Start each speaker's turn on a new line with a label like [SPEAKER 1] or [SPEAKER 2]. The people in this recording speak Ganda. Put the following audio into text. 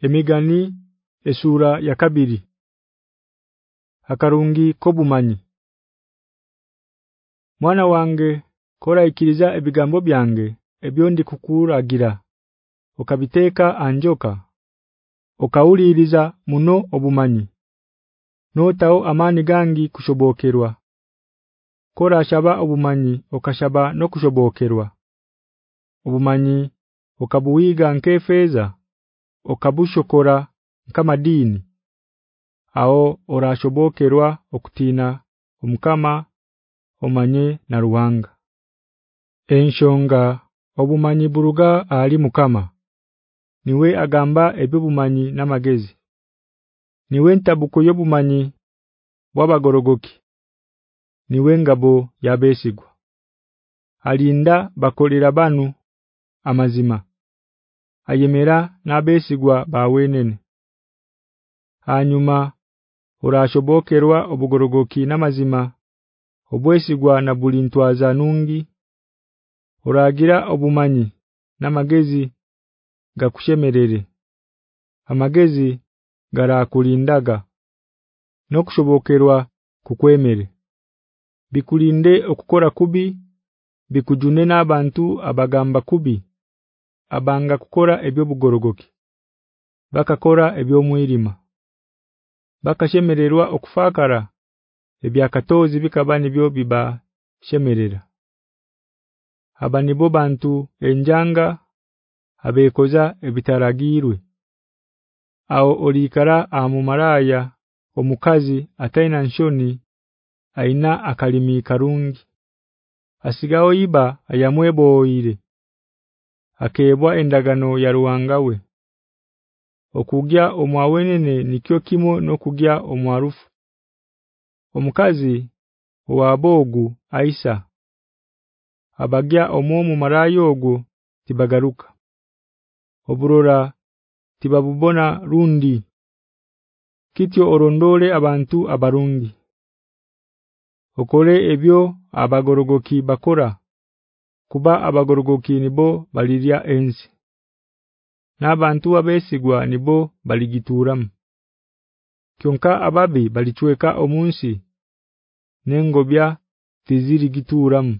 [SPEAKER 1] Emigani esura ya kabiri. Akarungi kobumanyi. Mwana wange kora ikiriza ebigambo byange ebyo ndi kukuragira okabiteeka anjoka. Okauliriza muno obumanyi. Notao amani gangi kushobokerwa. Kora shaba obumanyi okashaba no kushobokerwa. Obumanyi okabuwiga nkefeza okabushokora kama dini ao orashobokerwa okutina omukama omanye na ruwanga. Enshonga obumanyi buruga ali mukama niwe agamba ebibumanyi namagezi. Niwe ntabuko yobumanyi bwabagorogoki niwe ngabo yabesigwa alinda bakolera banu amazima ayemera nabesigwa bawenene hanyuma orashobokerwa obugorogoki namazima obwesigwa na bulintwaza nungi. Oragira obumanyi namagezi gakushemerere. Amagezi garakulindaga nokushobokerwa kukwemere bikulinde okukora kubi bikujune nabantu abagamba kubi abanga kukora ebyo bugorogoki bakakora ebyo mwirima bakashemererwa okufakara ebyakatozi bikabani byo biba shemerera abanibo bantu enjanga abekoza ebitaragirwe ao olikara amumaraya omukazi ataina nshoni aina akalimi karungi. Asigao iba ayamweboire akebwa endagano ya ruwangawe. Okugya omwawenene nikyo kimo nokugya omwarufu. Omukazi owabogu Aisha abagya omomu marayogo tibagaruka. Oburora tibabubona rundi. Kityo orondole abantu abarungi okole ebyo abagorogoki bakora kuba abagorogoki nibo balirya enzi nabantu abesigwa nibo baligituramu kyonka ababi balichweka omunsi nengobya tiziri gituramu